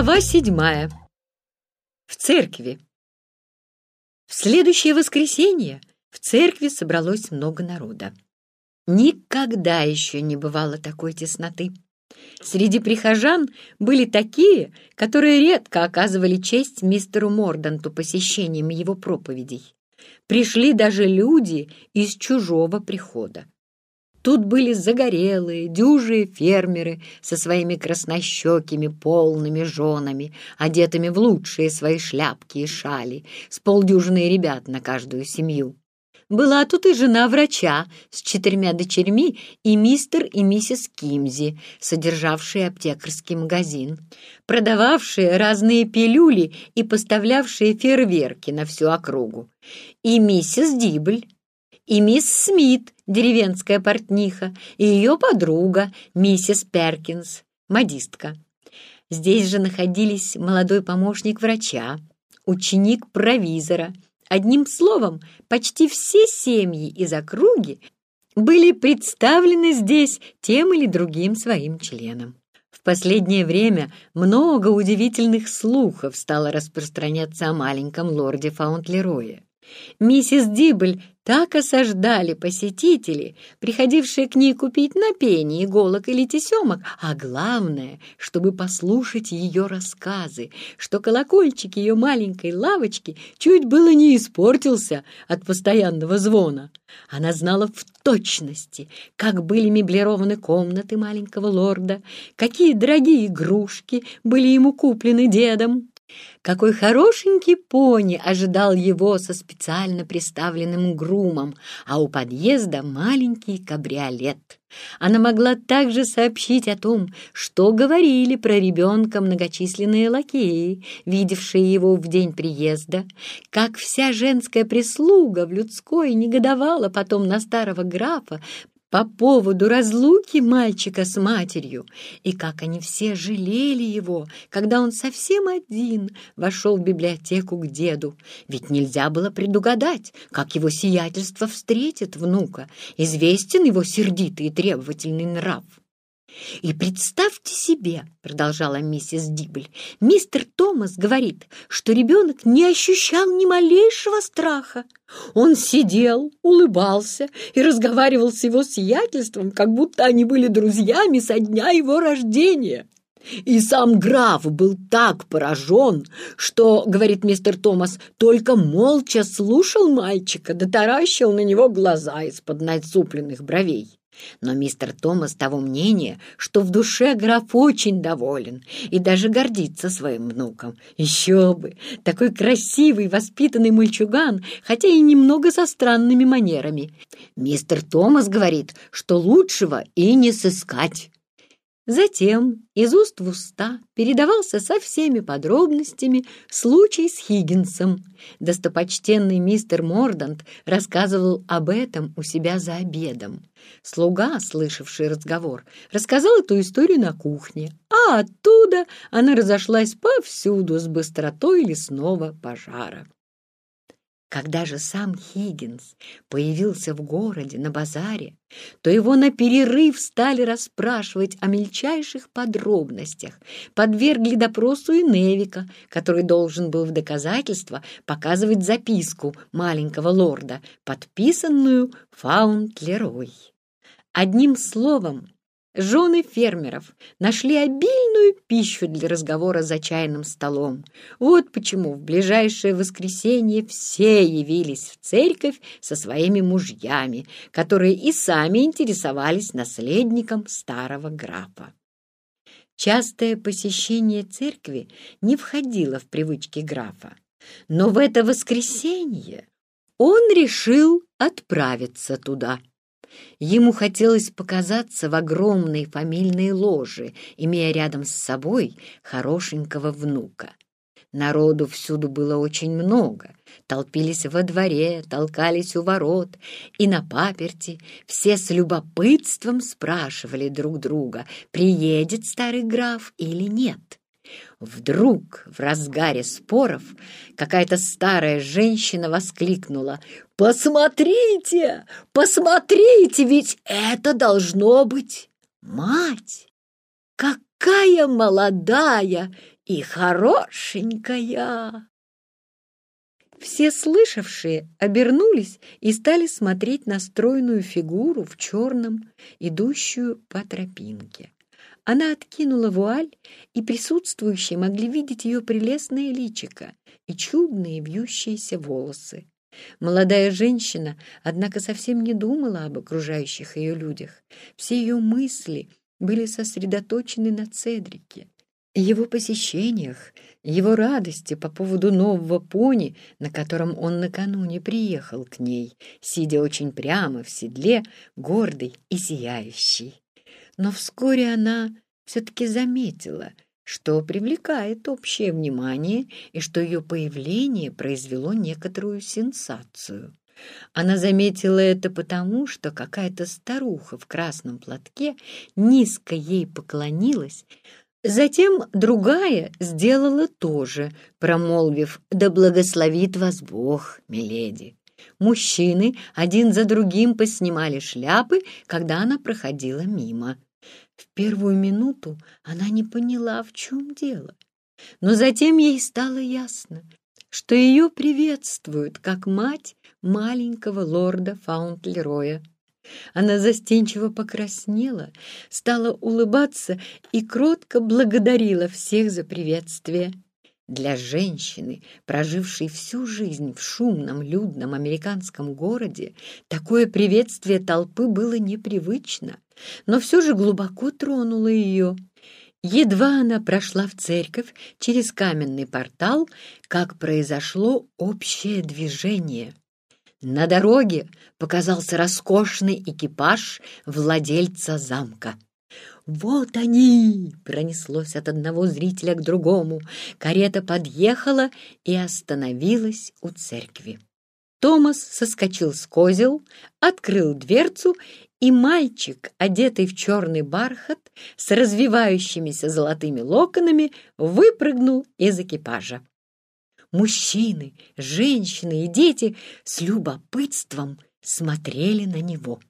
Глава седьмая. В церкви. В следующее воскресенье в церкви собралось много народа. Никогда еще не бывало такой тесноты. Среди прихожан были такие, которые редко оказывали честь мистеру Морданту посещением его проповедей. Пришли даже люди из чужого прихода. Тут были загорелые, дюжие фермеры со своими краснощекими полными женами, одетыми в лучшие свои шляпки и шали, с полдюжины ребят на каждую семью. Была тут и жена врача с четырьмя дочерьми и мистер и миссис Кимзи, содержавшие аптекарский магазин, продававшие разные пилюли и поставлявшие фейерверки на всю округу, и миссис Дибль, и мисс Смит, деревенская портниха, и ее подруга, миссис Перкинс, модистка. Здесь же находились молодой помощник врача, ученик провизора. Одним словом, почти все семьи из округи были представлены здесь тем или другим своим членом. В последнее время много удивительных слухов стало распространяться о маленьком лорде Фаунтлерое. Миссис Дибль так осаждали посетители, приходившие к ней купить напени, иголок или тесемок, а главное, чтобы послушать ее рассказы, что колокольчик ее маленькой лавочки чуть было не испортился от постоянного звона. Она знала в точности, как были меблированы комнаты маленького лорда, какие дорогие игрушки были ему куплены дедом, какой хорошенький пони ожидал его со специально приставленным грумом, а у подъезда маленький кабриолет. Она могла также сообщить о том, что говорили про ребенка многочисленные лакеи, видевшие его в день приезда, как вся женская прислуга в людской негодовала потом на старого графа по поводу разлуки мальчика с матерью, и как они все жалели его, когда он совсем один вошел в библиотеку к деду. Ведь нельзя было предугадать, как его сиятельство встретит внука, известен его сердитый и требовательный нрав. «И представьте себе, — продолжала миссис Дибль, — мистер Томас говорит, что ребенок не ощущал ни малейшего страха. Он сидел, улыбался и разговаривал с его сиятельством, как будто они были друзьями со дня его рождения. И сам граф был так поражен, что, говорит мистер Томас, только молча слушал мальчика, да таращил на него глаза из-под насупленных бровей. Но мистер Томас того мнения, что в душе граф очень доволен и даже гордится своим внуком. Еще бы! Такой красивый, воспитанный мальчуган, хотя и немного со странными манерами. Мистер Томас говорит, что лучшего и не сыскать. Затем из уст в уста передавался со всеми подробностями случай с Хиггинсом. Достопочтенный мистер Мордант рассказывал об этом у себя за обедом. Слуга, слышавший разговор, рассказал эту историю на кухне, а оттуда она разошлась повсюду с быстротой лесного пожара. Когда же сам Хиггинс появился в городе на базаре, то его на перерыв стали расспрашивать о мельчайших подробностях, подвергли допросу и Невика, который должен был в доказательство показывать записку маленького лорда, подписанную Фаунтлерой. Одним словом, Жены фермеров нашли обильную пищу для разговора за чайным столом. Вот почему в ближайшее воскресенье все явились в церковь со своими мужьями, которые и сами интересовались наследником старого графа. Частое посещение церкви не входило в привычки графа, но в это воскресенье он решил отправиться туда. Ему хотелось показаться в огромной фамильной ложе, имея рядом с собой хорошенького внука. Народу всюду было очень много. Толпились во дворе, толкались у ворот и на паперти. Все с любопытством спрашивали друг друга, приедет старый граф или нет. Вдруг в разгаре споров какая-то старая женщина воскликнула «Посмотрите! Посмотрите! Ведь это должно быть мать! Какая молодая и хорошенькая!» Все слышавшие обернулись и стали смотреть на стройную фигуру в черном, идущую по тропинке. Она откинула вуаль, и присутствующие могли видеть ее прелестное личико и чудные вьющиеся волосы. Молодая женщина, однако, совсем не думала об окружающих ее людях. Все ее мысли были сосредоточены на Цедрике, его посещениях, его радости по поводу нового пони, на котором он накануне приехал к ней, сидя очень прямо в седле, гордый и сияющий. Но вскоре она все-таки заметила, что привлекает общее внимание и что ее появление произвело некоторую сенсацию. Она заметила это потому, что какая-то старуха в красном платке низко ей поклонилась, Затем другая сделала то же, промолвив «Да благословит вас Бог, миледи». Мужчины один за другим поснимали шляпы, когда она проходила мимо. В первую минуту она не поняла, в чем дело. Но затем ей стало ясно, что ее приветствуют как мать маленького лорда Фаунтлероя. Она застенчиво покраснела, стала улыбаться и кротко благодарила всех за приветствие. Для женщины, прожившей всю жизнь в шумном, людном американском городе, такое приветствие толпы было непривычно, но все же глубоко тронуло ее. Едва она прошла в церковь через каменный портал, как произошло общее движение. На дороге показался роскошный экипаж владельца замка. «Вот они!» — пронеслось от одного зрителя к другому. Карета подъехала и остановилась у церкви. Томас соскочил с козел, открыл дверцу, и мальчик, одетый в черный бархат, с развивающимися золотыми локонами, выпрыгнул из экипажа. Мужчины, женщины и дети с любопытством смотрели на него.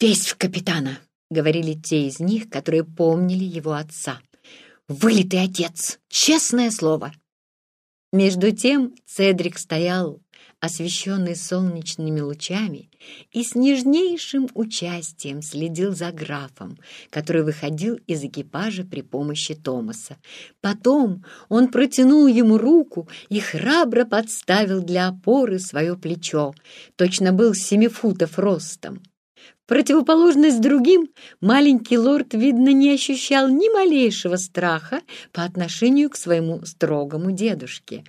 «Весь в капитана!» — говорили те из них, которые помнили его отца. «Вылитый отец! Честное слово!» Между тем Цедрик стоял, освещенный солнечными лучами, и с нежнейшим участием следил за графом, который выходил из экипажа при помощи Томаса. Потом он протянул ему руку и храбро подставил для опоры свое плечо. Точно был семи футов ростом. Противоположность другим, маленький лорд, видно, не ощущал ни малейшего страха по отношению к своему строгому дедушке.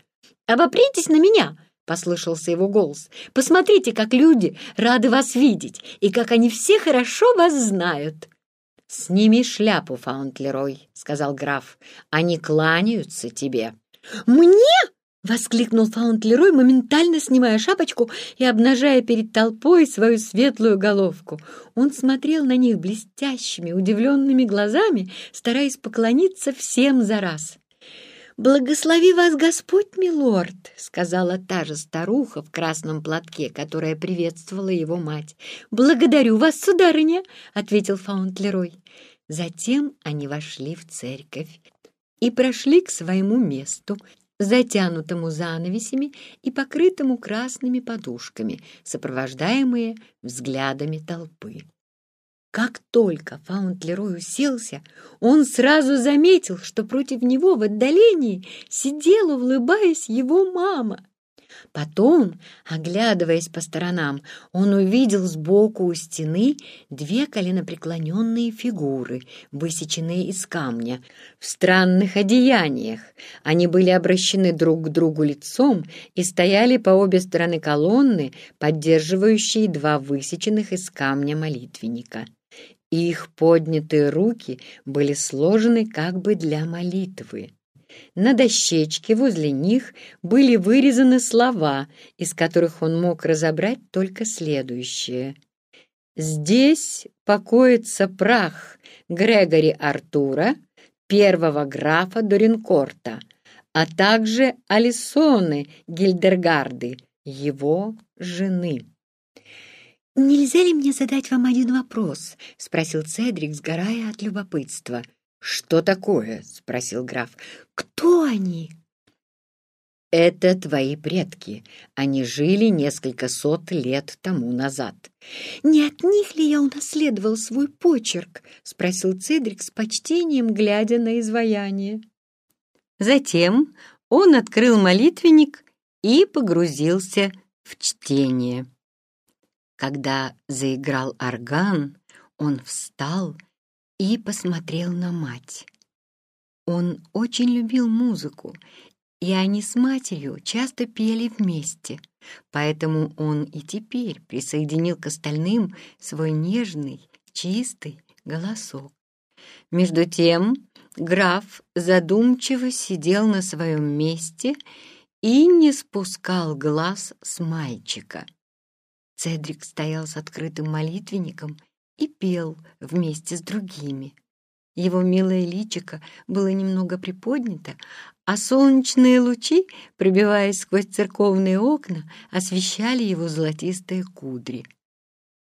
«Обопритесь на меня!» послышался его голос. «Посмотрите, как люди рады вас видеть, и как они все хорошо вас знают!» «Сними шляпу, Фаунтлерой», — сказал граф. «Они кланяются тебе». «Мне?» — воскликнул Фаунтлерой, моментально снимая шапочку и обнажая перед толпой свою светлую головку. Он смотрел на них блестящими, удивленными глазами, стараясь поклониться всем за раз. «Благослови вас Господь, милорд!» — сказала та же старуха в красном платке, которая приветствовала его мать. «Благодарю вас, сударыня!» — ответил Фаунтлерой. Затем они вошли в церковь и прошли к своему месту, затянутому занавесями и покрытому красными подушками, сопровождаемые взглядами толпы. Как только Фаунтлерой уселся, он сразу заметил, что против него в отдалении сидела, улыбаясь, его мама. Потом, оглядываясь по сторонам, он увидел сбоку у стены две коленопреклоненные фигуры, высеченные из камня, в странных одеяниях. Они были обращены друг к другу лицом и стояли по обе стороны колонны, поддерживающие два высеченных из камня молитвенника их поднятые руки были сложены как бы для молитвы. На дощечке возле них были вырезаны слова, из которых он мог разобрать только следующее. «Здесь покоится прах Грегори Артура, первого графа Доринкорта, а также Алисоны Гильдергарды, его жены». «Нельзя ли мне задать вам один вопрос?» — спросил Цедрик, сгорая от любопытства. «Что такое?» — спросил граф. «Кто они?» «Это твои предки. Они жили несколько сот лет тому назад». «Не от них ли я унаследовал свой почерк?» — спросил Цедрик с почтением, глядя на изваяние. Затем он открыл молитвенник и погрузился в чтение. Когда заиграл орган, он встал и посмотрел на мать. Он очень любил музыку, и они с матерью часто пели вместе, поэтому он и теперь присоединил к остальным свой нежный, чистый голосок. Между тем граф задумчиво сидел на своем месте и не спускал глаз с мальчика. Цедрик стоял с открытым молитвенником и пел вместе с другими. Его милое личико было немного приподнято, а солнечные лучи, пробиваясь сквозь церковные окна, освещали его золотистые кудри.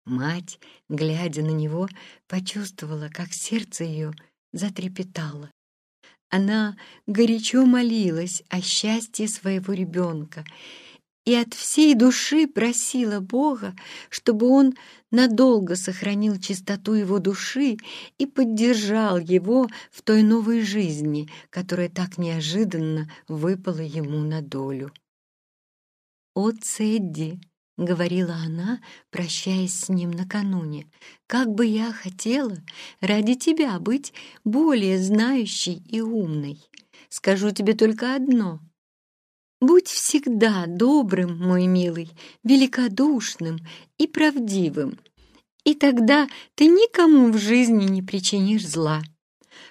Мать, глядя на него, почувствовала, как сердце ее затрепетало. Она горячо молилась о счастье своего ребенка и от всей души просила Бога, чтобы он надолго сохранил чистоту его души и поддержал его в той новой жизни, которая так неожиданно выпала ему на долю. «О, Цедди!» — говорила она, прощаясь с ним накануне. «Как бы я хотела ради тебя быть более знающей и умной! Скажу тебе только одно — Будь всегда добрым, мой милый, великодушным и правдивым, и тогда ты никому в жизни не причинишь зла.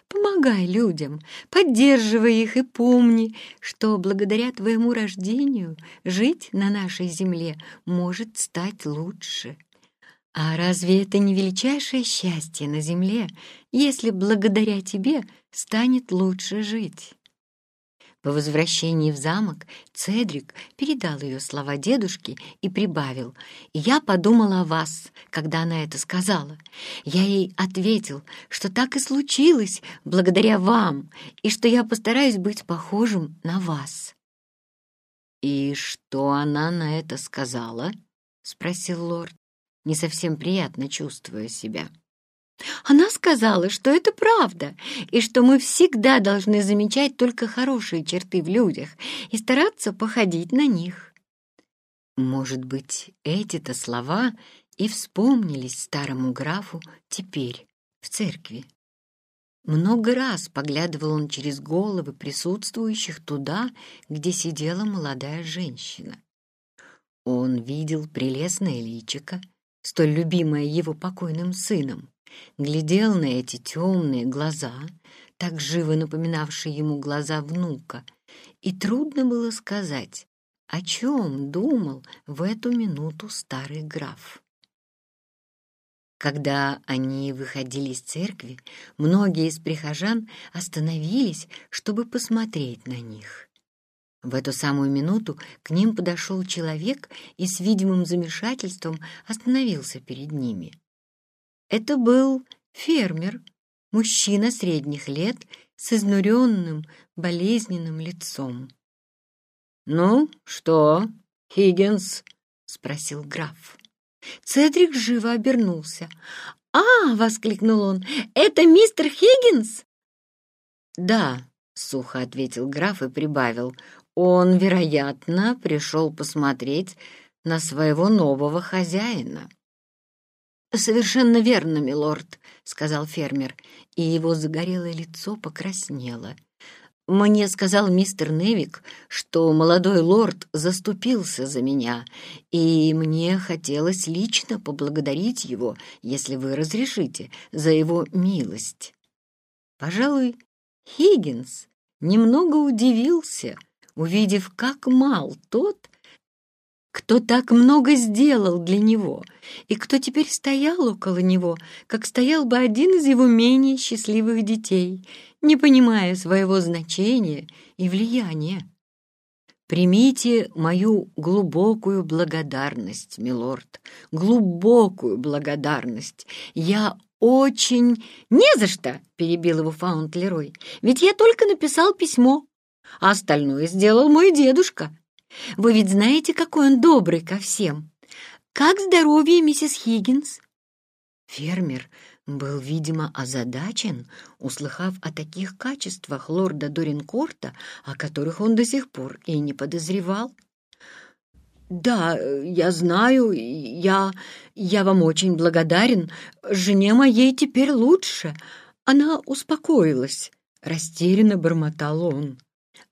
Помогай людям, поддерживай их и помни, что благодаря твоему рождению жить на нашей земле может стать лучше. А разве это не величайшее счастье на земле, если благодаря тебе станет лучше жить? По возвращении в замок Цедрик передал ее слова дедушке и прибавил. «Я подумала о вас, когда она это сказала. Я ей ответил, что так и случилось благодаря вам, и что я постараюсь быть похожим на вас». «И что она на это сказала?» — спросил лорд, не совсем приятно чувствуя себя. Она сказала, что это правда, и что мы всегда должны замечать только хорошие черты в людях и стараться походить на них. Может быть, эти-то слова и вспомнились старому графу теперь, в церкви. Много раз поглядывал он через головы присутствующих туда, где сидела молодая женщина. Он видел прелестное личико, столь любимое его покойным сыном, глядел на эти темные глаза, так живо напоминавшие ему глаза внука, и трудно было сказать, о чем думал в эту минуту старый граф. Когда они выходили из церкви, многие из прихожан остановились, чтобы посмотреть на них. В эту самую минуту к ним подошел человек и с видимым замешательством остановился перед ними. Это был фермер, мужчина средних лет с изнуренным, болезненным лицом. «Ну, что, Хиггинс?» — спросил граф. Цедрик живо обернулся. «А!» — воскликнул он. «Это мистер Хиггинс?» «Да», — сухо ответил граф и прибавил. «Он, вероятно, пришел посмотреть на своего нового хозяина». «Совершенно верно, милорд», — сказал фермер, и его загорелое лицо покраснело. «Мне сказал мистер Невик, что молодой лорд заступился за меня, и мне хотелось лично поблагодарить его, если вы разрешите, за его милость». Пожалуй, Хиггинс немного удивился, увидев, как мал тот кто так много сделал для него, и кто теперь стоял около него, как стоял бы один из его менее счастливых детей, не понимая своего значения и влияния. Примите мою глубокую благодарность, милорд, глубокую благодарность. Я очень...» «Не за что!» — перебил его Фаунтлерой. «Ведь я только написал письмо, а остальное сделал мой дедушка. Вы ведь знаете, какой он добрый ко всем. Как здоровье, миссис Хиггинс?» Фермер был, видимо, озадачен, услыхав о таких качествах лорда Доринкорта, о которых он до сих пор и не подозревал. «Да, я знаю, я... я вам очень благодарен. Жене моей теперь лучше. Она успокоилась», — растерянно бормотал он.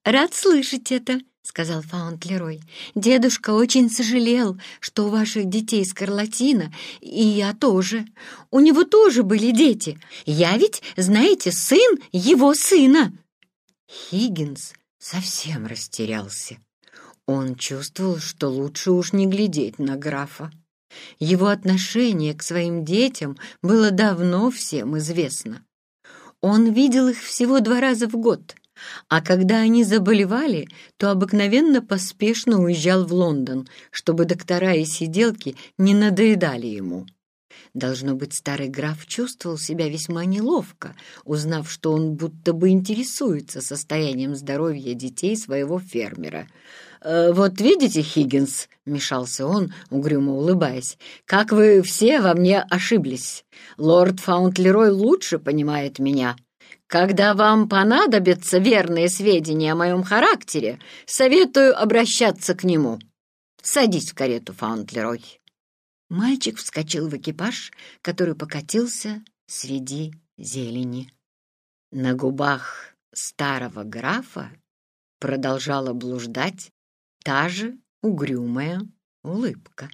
«Рад слышать это», — сказал Фаунтлерой. «Дедушка очень сожалел, что у ваших детей скарлатина, и я тоже. У него тоже были дети. Я ведь, знаете, сын его сына». Хиггинс совсем растерялся. Он чувствовал, что лучше уж не глядеть на графа. Его отношение к своим детям было давно всем известно. Он видел их всего два раза в год, а когда они заболевали, то обыкновенно поспешно уезжал в Лондон, чтобы доктора и сиделки не надоедали ему. Должно быть, старый граф чувствовал себя весьма неловко, узнав, что он будто бы интересуется состоянием здоровья детей своего фермера. «Э, «Вот видите, Хиггинс», — мешался он, угрюмо улыбаясь, — «как вы все во мне ошиблись. Лорд Фаунтлерой лучше понимает меня». Когда вам понадобятся верные сведения о моем характере, советую обращаться к нему. Садись в карету, Фаунтлерой. Мальчик вскочил в экипаж, который покатился среди зелени. На губах старого графа продолжала блуждать та же угрюмая улыбка.